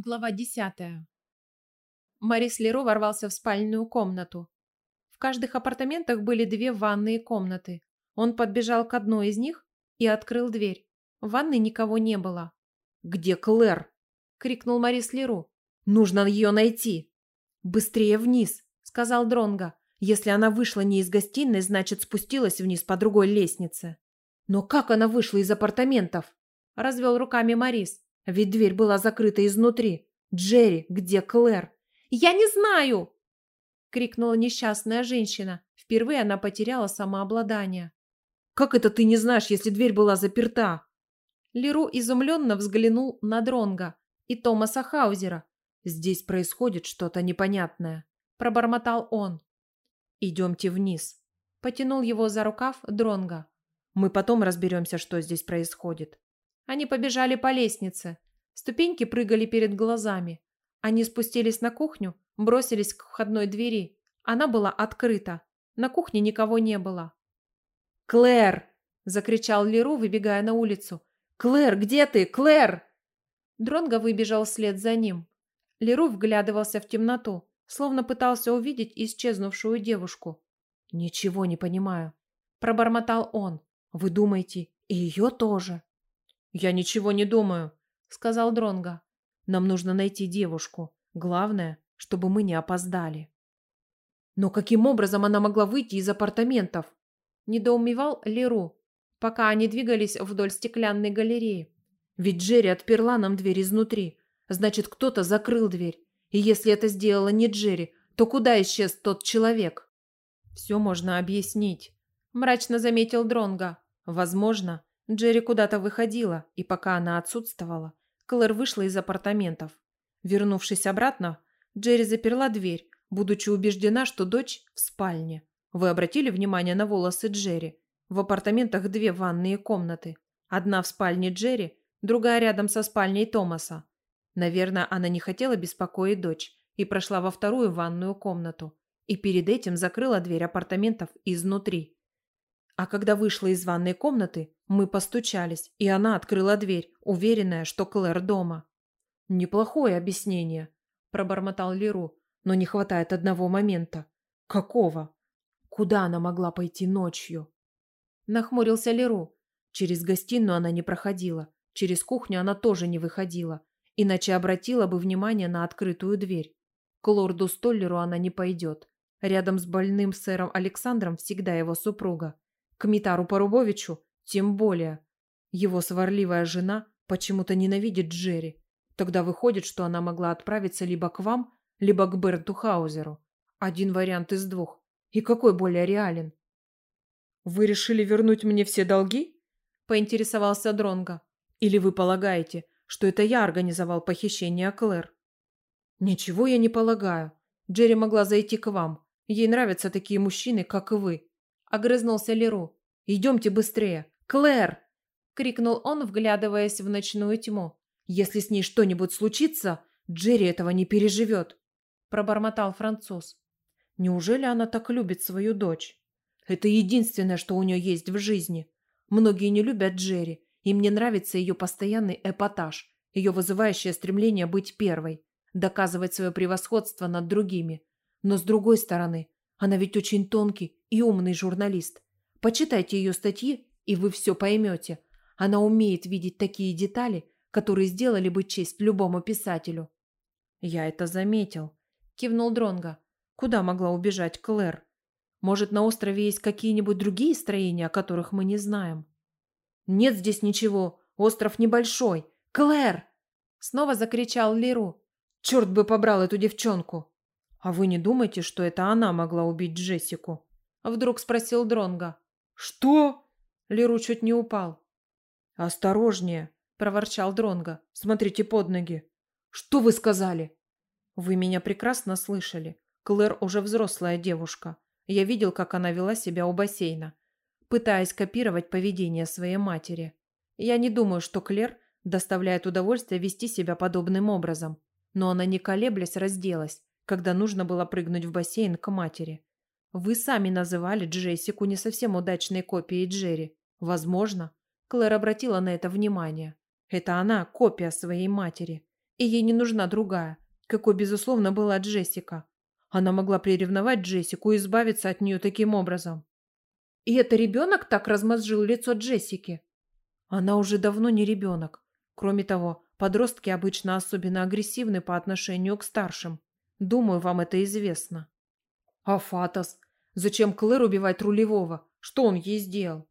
Глава десятая. Марис Леро ворвался в спальную комнату. В каждых апартаментах были две ванные комнаты. Он подбежал к одной из них и открыл дверь. В ванной никого не было. «Где Клэр?» — крикнул Марис Леру. «Нужно ее найти!» «Быстрее вниз!» — сказал Дронга. «Если она вышла не из гостиной, значит, спустилась вниз по другой лестнице». «Но как она вышла из апартаментов?» — развел руками Марис. Ведь дверь была закрыта изнутри. Джерри, где Клэр? «Я не знаю!» — крикнула несчастная женщина. Впервые она потеряла самообладание. «Как это ты не знаешь, если дверь была заперта?» Леру изумленно взглянул на Дронга и Томаса Хаузера. «Здесь происходит что-то непонятное», — пробормотал он. «Идемте вниз», — потянул его за рукав Дронга. «Мы потом разберемся, что здесь происходит». Они побежали по лестнице. Ступеньки прыгали перед глазами. Они спустились на кухню, бросились к входной двери. Она была открыта. На кухне никого не было. «Клэр!» – закричал Леру, выбегая на улицу. «Клэр, где ты? Клэр!» Дронго выбежал вслед за ним. Леру вглядывался в темноту, словно пытался увидеть исчезнувшую девушку. «Ничего не понимаю», – пробормотал он. «Вы думаете, и ее тоже?» «Я ничего не думаю», — сказал Дронга. «Нам нужно найти девушку. Главное, чтобы мы не опоздали». «Но каким образом она могла выйти из апартаментов?» — недоумевал Леру, пока они двигались вдоль стеклянной галереи. «Ведь Джерри отперла нам дверь изнутри. Значит, кто-то закрыл дверь. И если это сделала не Джерри, то куда исчез тот человек?» «Все можно объяснить», — мрачно заметил Дронга. «Возможно, Джерри куда-то выходила, и пока она отсутствовала, Клэр вышла из апартаментов. Вернувшись обратно, Джерри заперла дверь, будучи убеждена, что дочь в спальне. Вы обратили внимание на волосы Джерри? В апартаментах две ванные комнаты. Одна в спальне Джерри, другая рядом со спальней Томаса. Наверное, она не хотела беспокоить дочь и прошла во вторую ванную комнату. И перед этим закрыла дверь апартаментов изнутри. А когда вышла из ванной комнаты, мы постучались, и она открыла дверь, уверенная, что Клэр дома. «Неплохое объяснение», – пробормотал Леру, «но не хватает одного момента». «Какого?» «Куда она могла пойти ночью?» Нахмурился Леру. Через гостиную она не проходила, через кухню она тоже не выходила, иначе обратила бы внимание на открытую дверь. К лорду Столлеру она не пойдет. Рядом с больным сэром Александром всегда его супруга. К Митару Порубовичу тем более. Его сварливая жена почему-то ненавидит Джерри. Тогда выходит, что она могла отправиться либо к вам, либо к Берту Хаузеру. Один вариант из двух. И какой более реален? «Вы решили вернуть мне все долги?» – поинтересовался Дронга. «Или вы полагаете, что это я организовал похищение Клэр?» «Ничего я не полагаю. Джерри могла зайти к вам. Ей нравятся такие мужчины, как и вы. Огрызнулся Леру. «Идемте быстрее! Клэр!» Крикнул он, вглядываясь в ночную тьму. «Если с ней что-нибудь случится, Джерри этого не переживет!» Пробормотал француз. Неужели она так любит свою дочь? Это единственное, что у нее есть в жизни. Многие не любят Джерри, им не нравится ее постоянный эпатаж, ее вызывающее стремление быть первой, доказывать свое превосходство над другими. Но с другой стороны, она ведь очень тонкий и умный журналист. Почитайте ее статьи, и вы все поймете. Она умеет видеть такие детали, которые сделали бы честь любому писателю. Я это заметил, кивнул Дронга. Куда могла убежать Клэр? Может, на острове есть какие-нибудь другие строения, о которых мы не знаем? Нет здесь ничего. Остров небольшой. Клэр! Снова закричал Леру. Черт бы побрал эту девчонку. А вы не думаете, что это она могла убить Джессику? Вдруг спросил Дронга. Что? Леру чуть не упал. Осторожнее, проворчал Дронга. Смотрите под ноги. Что вы сказали? Вы меня прекрасно слышали. Клэр уже взрослая девушка. Я видел, как она вела себя у бассейна, пытаясь копировать поведение своей матери. Я не думаю, что Клэр доставляет удовольствие вести себя подобным образом, но она не колеблясь разделась когда нужно было прыгнуть в бассейн к матери. Вы сами называли Джессику не совсем удачной копией Джерри. Возможно, Клэр обратила на это внимание. Это она копия своей матери. и ей не нужна другая, какой, безусловно, была Джессика. Она могла приревновать Джессику и избавиться от нее таким образом. И это ребенок так размозжил лицо Джессики? Она уже давно не ребенок. Кроме того, подростки обычно особенно агрессивны по отношению к старшим. Думаю, вам это известно. А Фатос? Зачем Клэр убивать рулевого? Что он ей сделал?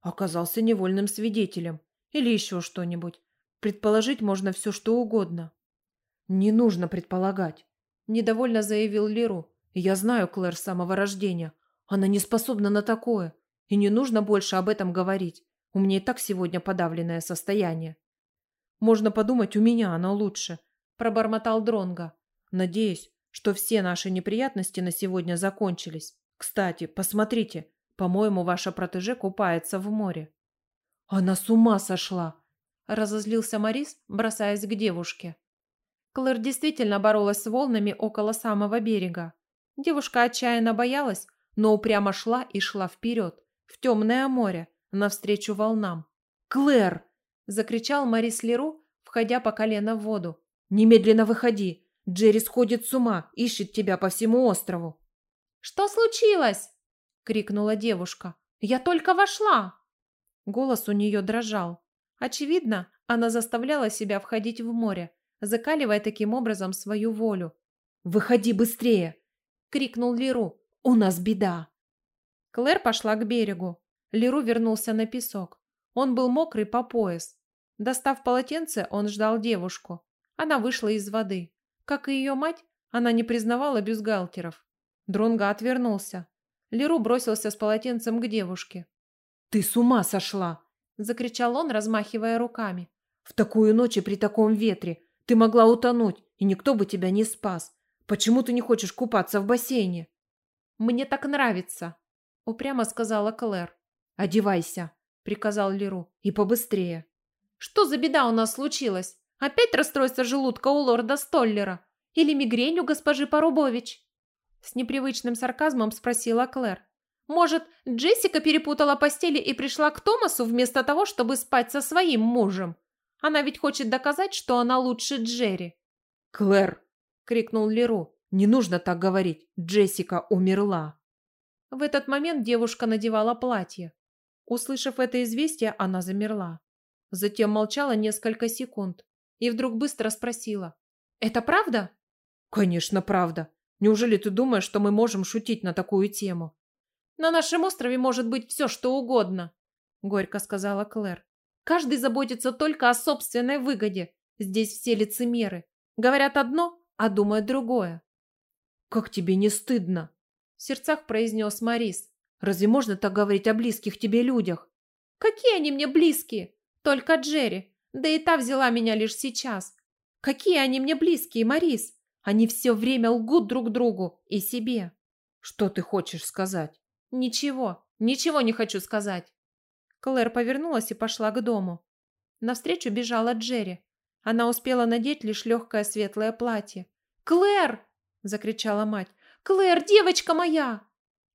Оказался невольным свидетелем. Или еще что-нибудь. Предположить можно все, что угодно. Не нужно предполагать. Недовольно заявил Леру. Я знаю Клэр с самого рождения. Она не способна на такое. И не нужно больше об этом говорить. У меня и так сегодня подавленное состояние. Можно подумать, у меня оно лучше. Пробормотал Дронга. Надеюсь, что все наши неприятности на сегодня закончились. Кстати, посмотрите, по-моему, ваша протеже купается в море. Она с ума сошла, разозлился Морис, бросаясь к девушке. Клэр действительно боролась с волнами около самого берега. Девушка отчаянно боялась, но упрямо шла и шла вперед, в темное море, навстречу волнам. «Клэр!» – закричал Морис Леру, входя по колено в воду. «Немедленно выходи! Джерри сходит с ума, ищет тебя по всему острову!» «Что случилось?» – крикнула девушка. «Я только вошла!» Голос у нее дрожал. Очевидно, она заставляла себя входить в море, закаливая таким образом свою волю. «Выходи быстрее!» – крикнул Леру. «У нас беда!» Клэр пошла к берегу. Леру вернулся на песок. Он был мокрый по пояс. Достав полотенце, он ждал девушку. Она вышла из воды. Как и ее мать, она не признавала бюстгальтеров. Дронга отвернулся. Леру бросился с полотенцем к девушке. «Ты с ума сошла!» – закричал он, размахивая руками. «В такую ночь и при таком ветре ты могла утонуть, и никто бы тебя не спас. Почему ты не хочешь купаться в бассейне?» «Мне так нравится», – упрямо сказала Клэр. «Одевайся», – приказал Леру, – «и побыстрее». «Что за беда у нас случилась? Опять расстройство желудка у лорда Столлера? Или мигрень у госпожи Порубович?» С непривычным сарказмом спросила Клэр. «Может, Джессика перепутала постели и пришла к Томасу вместо того, чтобы спать со своим мужем? Она ведь хочет доказать, что она лучше Джерри». «Клэр!» — крикнул Леру. «Не нужно так говорить. Джессика умерла». В этот момент девушка надевала платье. Услышав это известие, она замерла. Затем молчала несколько секунд и вдруг быстро спросила. «Это правда?» «Конечно, правда. Неужели ты думаешь, что мы можем шутить на такую тему? На нашем острове может быть все, что угодно, горько сказала Клэр. Каждый заботится только о собственной выгоде. Здесь все лицемеры. Говорят одно, а думают другое. Как тебе не стыдно? В сердцах произнес Марис. Разве можно так говорить о близких тебе людях? Какие они мне близкие? Только Джерри. Да и та взяла меня лишь сейчас. Какие они мне близкие, Марис? Они все время лгут друг другу и себе. Что ты хочешь сказать? Ничего, ничего не хочу сказать. Клэр повернулась и пошла к дому. Навстречу бежала Джерри. Она успела надеть лишь легкое светлое платье. «Клэр!» – закричала мать. «Клэр, девочка моя!»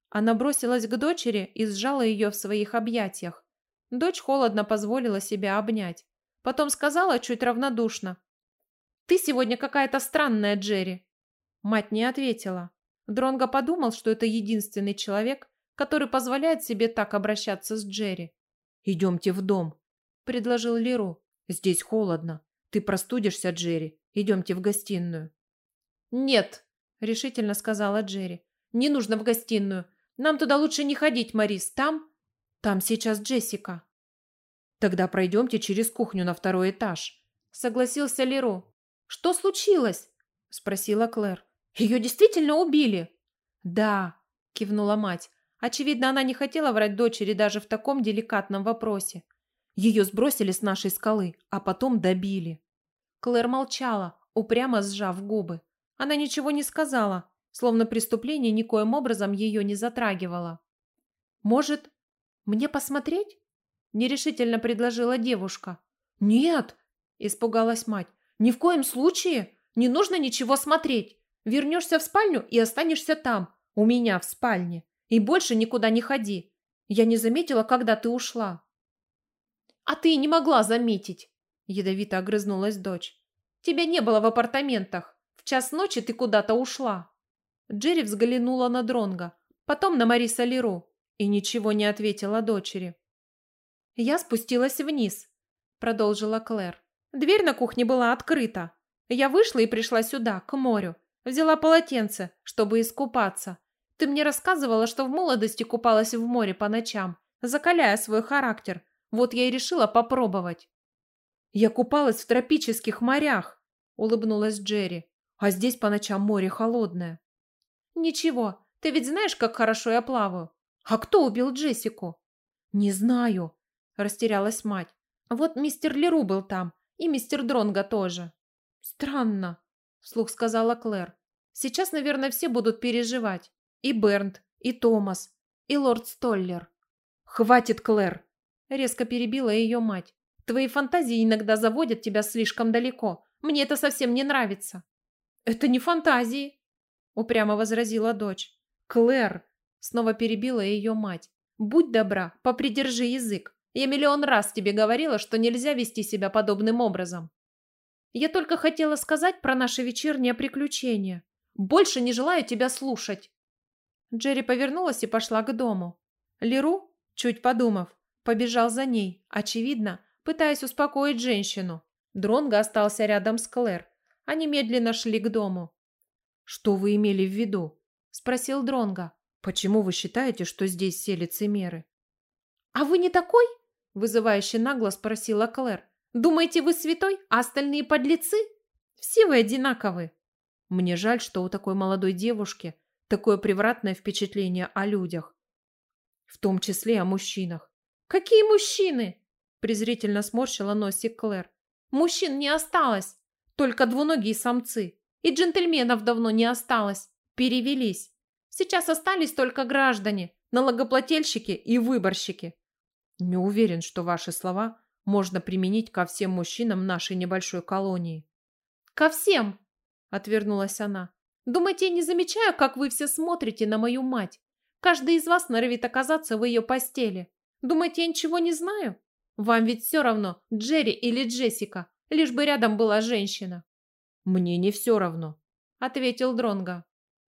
Она бросилась к дочери и сжала ее в своих объятиях. Дочь холодно позволила себя обнять. Потом сказала чуть равнодушно. «Ты сегодня какая-то странная, Джерри». Мать не ответила. Дронго подумал, что это единственный человек, который позволяет себе так обращаться с Джерри. «Идемте в дом», — предложил Леру. «Здесь холодно. Ты простудишься, Джерри. Идемте в гостиную». «Нет», — решительно сказала Джерри. «Не нужно в гостиную. Нам туда лучше не ходить, Марис. Там...» «Там сейчас Джессика». «Тогда пройдемте через кухню на второй этаж», — согласился Леру. «Что случилось?» – спросила Клэр. «Ее действительно убили?» «Да», – кивнула мать. Очевидно, она не хотела врать дочери даже в таком деликатном вопросе. Ее сбросили с нашей скалы, а потом добили. Клэр молчала, упрямо сжав губы. Она ничего не сказала, словно преступление никоим образом ее не затрагивало. «Может, мне посмотреть?» – нерешительно предложила девушка. «Нет!» – испугалась мать. Ни в коем случае. Не нужно ничего смотреть. Вернешься в спальню и останешься там, у меня в спальне. И больше никуда не ходи. Я не заметила, когда ты ушла. А ты не могла заметить, ядовито огрызнулась дочь. Тебя не было в апартаментах. В час ночи ты куда-то ушла». Джерри взглянула на Дронга, потом на Мариса Леру и ничего не ответила дочери. «Я спустилась вниз», – продолжила Клэр. «Дверь на кухне была открыта. Я вышла и пришла сюда, к морю. Взяла полотенце, чтобы искупаться. Ты мне рассказывала, что в молодости купалась в море по ночам, закаляя свой характер. Вот я и решила попробовать». «Я купалась в тропических морях», – улыбнулась Джерри. «А здесь по ночам море холодное». «Ничего, ты ведь знаешь, как хорошо я плаваю. А кто убил Джессику?» «Не знаю», – растерялась мать. «Вот мистер Леру был там, и мистер Дронга тоже». «Странно», – вслух сказала Клэр. «Сейчас, наверное, все будут переживать. И Бернт, и Томас, и лорд Столлер». «Хватит, Клэр!» – резко перебила ее мать. Твои фантазии иногда заводят тебя слишком далеко. Мне это совсем не нравится». «Это не фантазии», – упрямо возразила дочь. «Клэр», – снова перебила ее мать, – «будь добра, попридержи язык. Я миллион раз тебе говорила, что нельзя вести себя подобным образом». «Я только хотела сказать про наше вечернее приключение. Больше не желаю тебя слушать». Джерри повернулась и пошла к дому. Леру, чуть подумав, побежал за ней, очевидно, пытаясь успокоить женщину. Дронго остался рядом с Клэр. Они медленно шли к дому. «Что вы имели в виду?» – спросил Дронго. «Почему вы считаете, что здесь все лицемеры?» «А вы не такой?» – вызывающе нагло спросила Клэр. «Думаете, вы святой, а остальные подлецы? Все вы одинаковы». Мне жаль, что у такой молодой девушки такое превратное впечатление о людях. В том числе о мужчинах. «Какие мужчины?» презрительно сморщила носик Клэр. Мужчин не осталось, только двуногие самцы. И джентльменов давно не осталось. Перевелись. Сейчас остались только граждане, налогоплательщики и выборщики. Не уверен, что ваши слова можно применить ко всем мужчинам нашей небольшой колонии. Ко всем, отвернулась она. Думаете, я не замечаю, как вы все смотрите на мою мать? Каждый из вас норовит оказаться в ее постели. Думаете, я ничего не знаю? Вам ведь все равно, Джерри или Джессика, лишь бы рядом была женщина. Мне не все равно, ответил Дронга.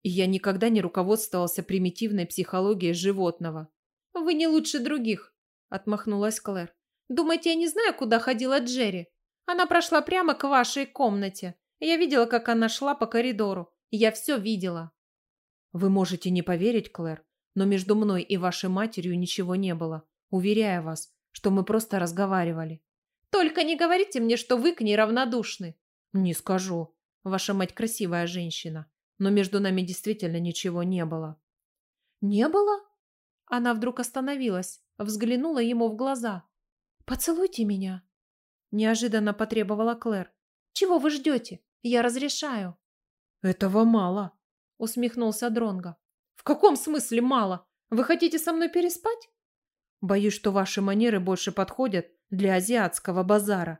Я никогда не руководствовался примитивной психологией животного. Вы не лучше других, отмахнулась Клэр. Думаете, я не знаю, куда ходила Джерри? Она прошла прямо к вашей комнате. Я видела, как она шла по коридору. Я все видела. Вы можете не поверить, Клэр, но между мной и вашей матерью ничего не было. Уверяю вас, что мы просто разговаривали. Только не говорите мне, что вы к ней равнодушны. Не скажу. Ваша мать красивая женщина, но между нами действительно ничего не было. Не было? Она вдруг остановилась, взглянула ему в глаза. Поцелуйте меня. Неожиданно потребовала Клэр. Чего вы ждете? Я разрешаю. Этого мало, усмехнулся Дронго. В каком смысле мало? Вы хотите со мной переспать? Боюсь, что ваши манеры больше подходят для азиатского базара,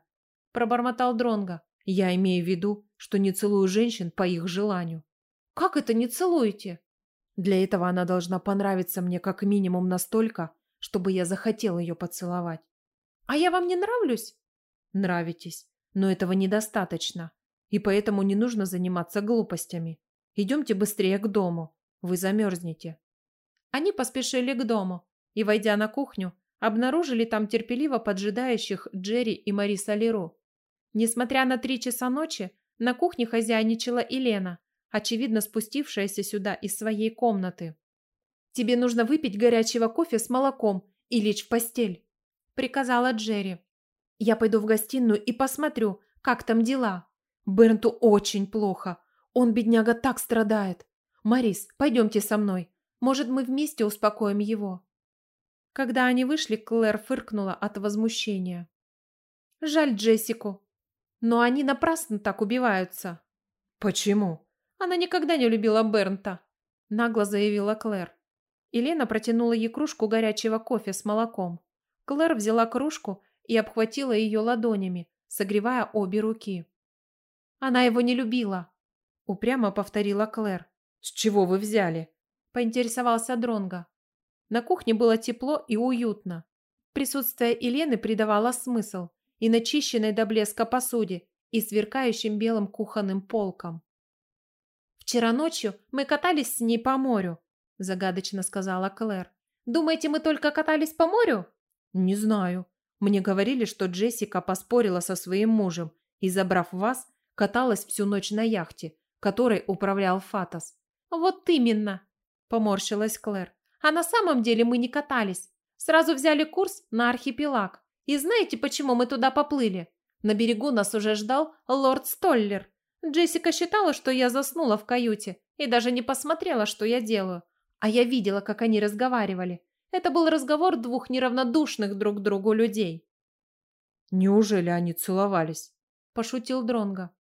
пробормотал Дронга. Я имею в виду, что не целую женщин по их желанию. Как это не целуете? Для этого она должна понравиться мне как минимум настолько, чтобы я захотел ее поцеловать. А я вам не нравлюсь? Нравитесь, но этого недостаточно. И поэтому не нужно заниматься глупостями. Идемте быстрее к дому. Вы замерзнете. Они поспешили к дому, и, войдя на кухню, обнаружили там терпеливо поджидающих Джерри и Мариса Леру. Несмотря на три часа ночи, на кухне хозяйничала Елена, очевидно спустившаяся сюда из своей комнаты. «Тебе нужно выпить горячего кофе с молоком и лечь в постель», – приказала Джерри. «Я пойду в гостиную и посмотрю, как там дела. Бернту очень плохо. Он, бедняга, так страдает. Марис, пойдемте со мной. Может, мы вместе успокоим его». Когда они вышли, Клэр фыркнула от возмущения. Жаль Джессику. Но они напрасно так убиваются. Почему? Она никогда не любила Бернта, нагло заявила Клэр. Елена протянула ей кружку горячего кофе с молоком. Клэр взяла кружку и обхватила ее ладонями, согревая обе руки. Она его не любила, упрямо повторила Клэр. С чего вы взяли? поинтересовался Дронга. На кухне было тепло и уютно. Присутствие Елены придавало смысл и начищенной до блеска посуде, и сверкающим белым кухонным полком. «Вчера ночью мы катались с ней по морю», – загадочно сказала Клэр. «Думаете, мы только катались по морю?» «Не знаю. Мне говорили, что Джессика поспорила со своим мужем и, забрав вас, каталась всю ночь на яхте, которой управлял Фатас». «Вот именно», – поморщилась Клэр. «А на самом деле мы не катались. Сразу взяли курс на архипелаг. И знаете, почему мы туда поплыли? На берегу нас уже ждал лорд Столлер. Джессика считала, что я заснула в каюте и даже не посмотрела, что я делаю. А я видела, как они разговаривали. Это был разговор двух неравнодушных друг другу людей. Неужели они целовались? пошутил Дронга.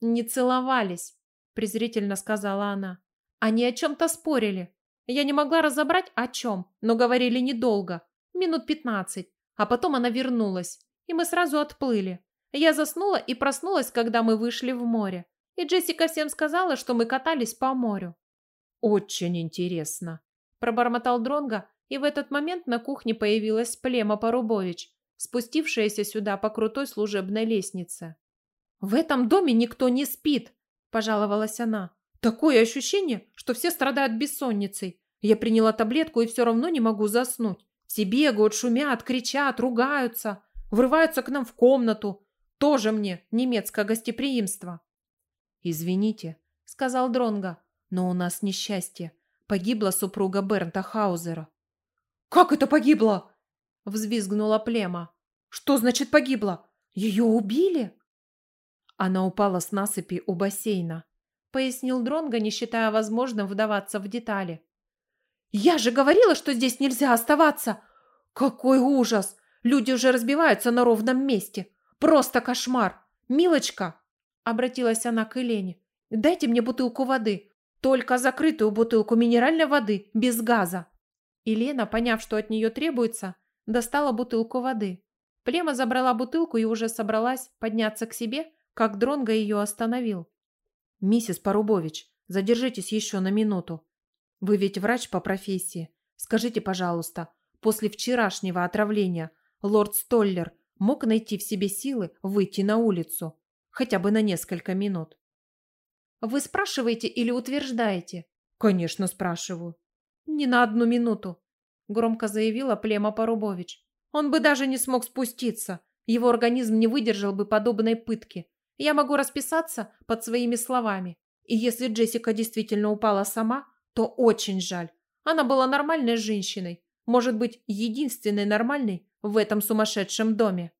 Не целовались, презрительно сказала она. Они о чем то спорили. Я не могла разобрать о чем, но говорили недолго, минут пятнадцать, а потом она вернулась, и мы сразу отплыли. Я заснула и проснулась, когда мы вышли в море. И Джессика всем сказала, что мы катались по морю. Очень интересно, пробормотал Дронга, и в этот момент на кухне появилась Плема Порубович, спустившаяся сюда по крутой служебной лестнице. В этом доме никто не спит, пожаловалась она. Такое ощущение, что все страдают бессонницей. Я приняла таблетку и все равно не могу заснуть. Все бегают, шумят, кричат, ругаются, врываются к нам в комнату, тоже мне немецкое гостеприимство. Извините, сказал Дронга, но у нас несчастье. Погибла супруга Бернта Хаузера. Как это погибла? взвизгнула Плема. Что значит погибла? Ее убили? Она упала с насыпи у бассейна, пояснил Дронга, не считая возможным вдаваться в детали. Я же говорила, что здесь нельзя оставаться. Какой ужас! Люди уже разбиваются на ровном месте. Просто кошмар! Милочка!» Обратилась она к Елене. «Дайте мне бутылку воды. Только закрытую бутылку минеральной воды, без газа». Елена, поняв, что от нее требуется, достала бутылку воды. Плема забрала бутылку и уже собралась подняться к себе, как Дронго ее остановил. «Миссис Порубович, задержитесь еще на минуту. Вы ведь врач по профессии. Скажите, пожалуйста, после вчерашнего отравления лорд Столлер мог найти в себе силы выйти на улицу, хотя бы на несколько минут. Вы спрашиваете или утверждаете? Конечно, спрашиваю. Не на одну минуту, громко заявила Плема Порубович. Он бы даже не смог спуститься. Его организм не выдержал бы подобной пытки. Я могу расписаться под своими словами. И если Джессика действительно упала сама, то очень жаль. Она была нормальной женщиной. Может быть, единственной нормальной в этом сумасшедшем доме.